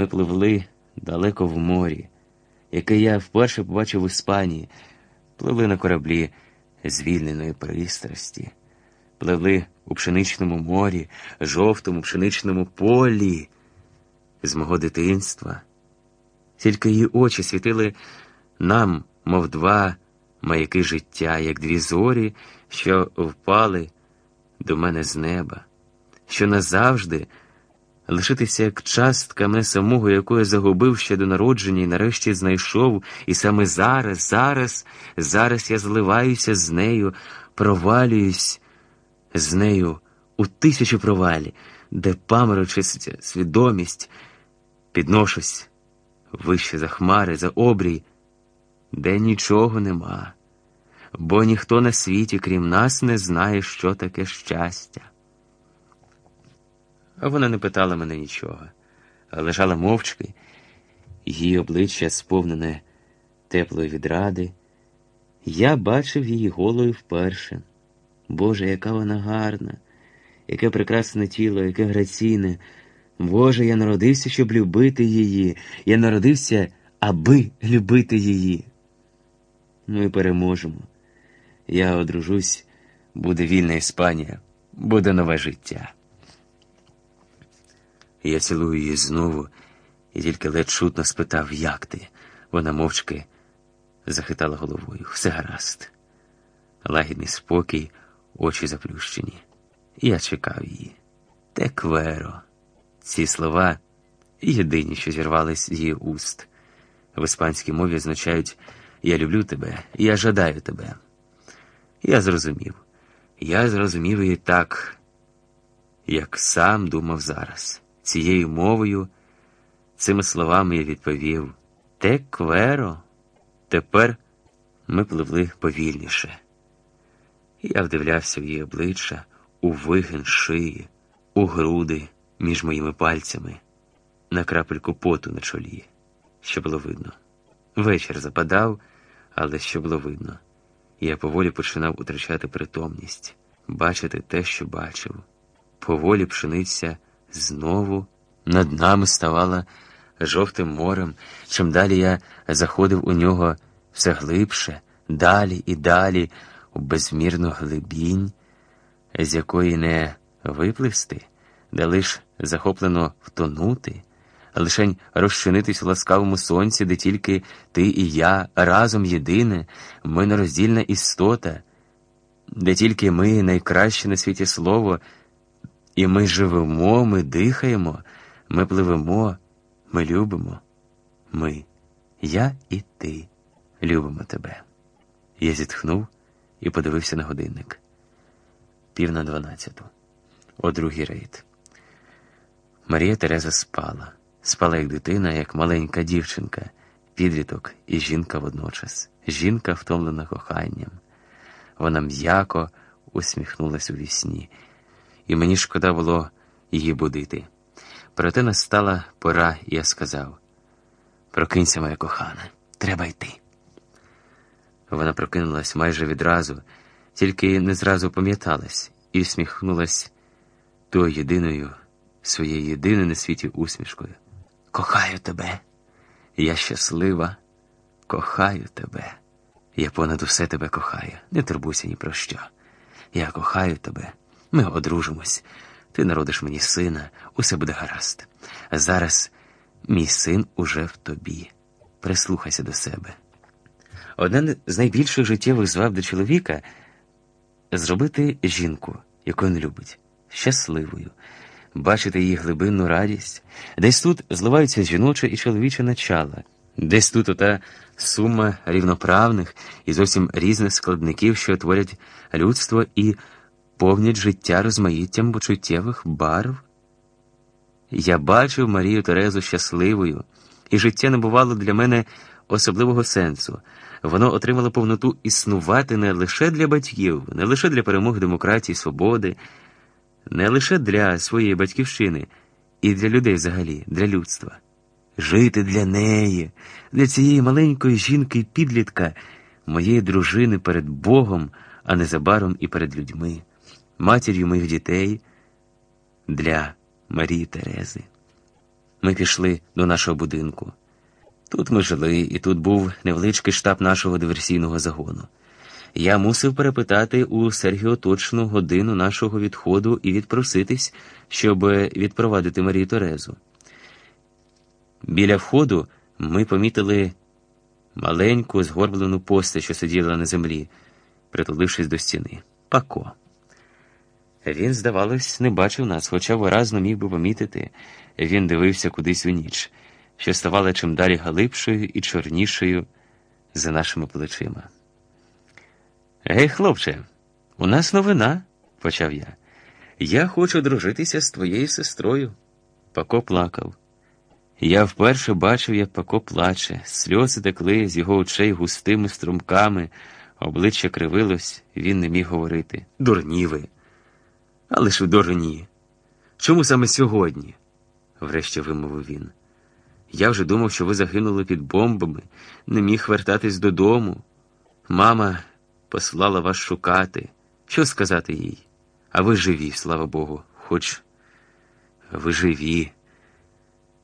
Ми пливли далеко в морі, яке я вперше побачив в Іспанії, пливли на кораблі звільненої пристрасті, пливли у пшеничному морі, жовтому пшеничному полі з мого дитинства. Тільки її очі світили нам, мов два маяки життя, як дві зорі, що впали до мене з неба, що назавжди лишитися як частка мене самого, яку я загубив ще до народження і нарешті знайшов, і саме зараз, зараз, зараз я зливаюся з нею, провалююсь з нею у тисячу провалі, де паморочиться свідомість, підношусь вище за хмари, за обрій, де нічого нема, бо ніхто на світі, крім нас, не знає, що таке щастя. Вона не питала мене нічого, лежала мовчки, її обличчя сповнене теплої відради. Я бачив її голою вперше. Боже, яка вона гарна, яке прекрасне тіло, яке граційне. Боже, я народився, щоб любити її. Я народився, аби любити її. Ну і переможемо. Я одружусь, буде вільна Іспанія, буде нове життя. Я цілую її знову і тільки ледь чутно спитав, як ти. Вона мовчки захитала головою. Все гаразд. Лагідний спокій, очі заплющені. Я чекав її. Текверо. Ці слова єдині, що зірвались з її уст. В іспанській мові означають Я люблю тебе, я жадаю тебе. Я зрозумів. Я зрозумів її так, як сам думав зараз. Цією мовою, цими словами я відповів Те кверо. Тепер ми пливли повільніше. Я вдивлявся в її обличчя, у вигин шиї, у груди між моїми пальцями, на крапельку поту на чолі, що було видно. Вечір западав, але що було видно. Я поволі починав утрачати притомність, бачити те, що бачив. Поволі пшениця знову над нами ставала жовтим морем. Чим далі я заходив у нього все глибше, далі і далі, у безмірну глибінь, з якої не випливсти, де лиш захоплено втонути, лишень розчинитись у ласкавому сонці, де тільки ти і я разом єдине, ми нероздільна істота, де тільки ми найкраще на світі слово, і ми живемо, ми дихаємо, ми пливемо, ми любимо. Ми, я і ти, любимо тебе. Я зітхнув і подивився на годинник. Пів на дванадцяту, о другий рейд. Марія Тереза спала, спала як дитина, як маленька дівчинка, підліток і жінка водночас. Жінка втомлена коханням. Вона м'яко усміхнулась у вісні, і мені шкода було її будити. Проте настала пора, і я сказав: Прокинься, моя кохана, треба йти. Вона прокинулась майже відразу, тільки не зразу пам'яталась і всміхнулась тою єдиною своєю єдиною на світі усмішкою. Кохаю тебе, я щаслива, кохаю тебе. Я понад усе тебе кохаю, не турбуйся ні про що. Я кохаю тебе, ми одружимось, ти народиш мені сина, усе буде гаразд. Зараз мій син уже в тобі. Прислухайся до себе. Одне з найбільших життєвих зваб до чоловіка зробити жінку, яку він любить, щасливою, бачити її глибинну радість. Десь тут зливаються жіноче і чоловіче начала, десь тут ота сума рівноправних і зовсім різних складників, що творять людство і повнять життя розмаїттям почуттєвих барв. Я бачив Марію Терезу щасливою, і життя не бувало для мене особливого сенсу. Воно отримало повноту існувати не лише для батьків, не лише для перемог демократії, свободи, не лише для своєї батьківщини, і для людей взагалі, для людства. Жити для неї, для цієї маленької жінки підлітка, моєї дружини перед Богом, а незабаром і перед людьми, матір'ю моїх дітей, для Марії Терези. Ми пішли до нашого будинку. Тут ми жили, і тут був невеличкий штаб нашого диверсійного загону. Я мусив перепитати у Сергіо точну годину нашого відходу і відпроситись, щоб відпровадити Марію Терезу. Біля входу ми помітили маленьку згорблену постать, що сиділа на землі, притулившись до стіни. Пако. Він, здавалось, не бачив нас, хоча виразно міг би помітити. Він дивився кудись у ніч, що ставала чим далі галибшою і чорнішою за нашими плечима. Гей, хлопче, у нас новина, почав я. Я хочу дружитися з твоєю сестрою. Пако плакав. Я вперше бачив, як Пако плаче, сльози текли з його очей густими струмками, обличчя кривилось, він не міг говорити. Дурні ви. Але ж ви ні. Чому саме сьогодні? врешті вимовив він. Я вже думав, що ви загинули під бомбами, не міг вертатись додому. Мама послала вас шукати. Що сказати їй? А ви живі, слава Богу, хоч ви живі.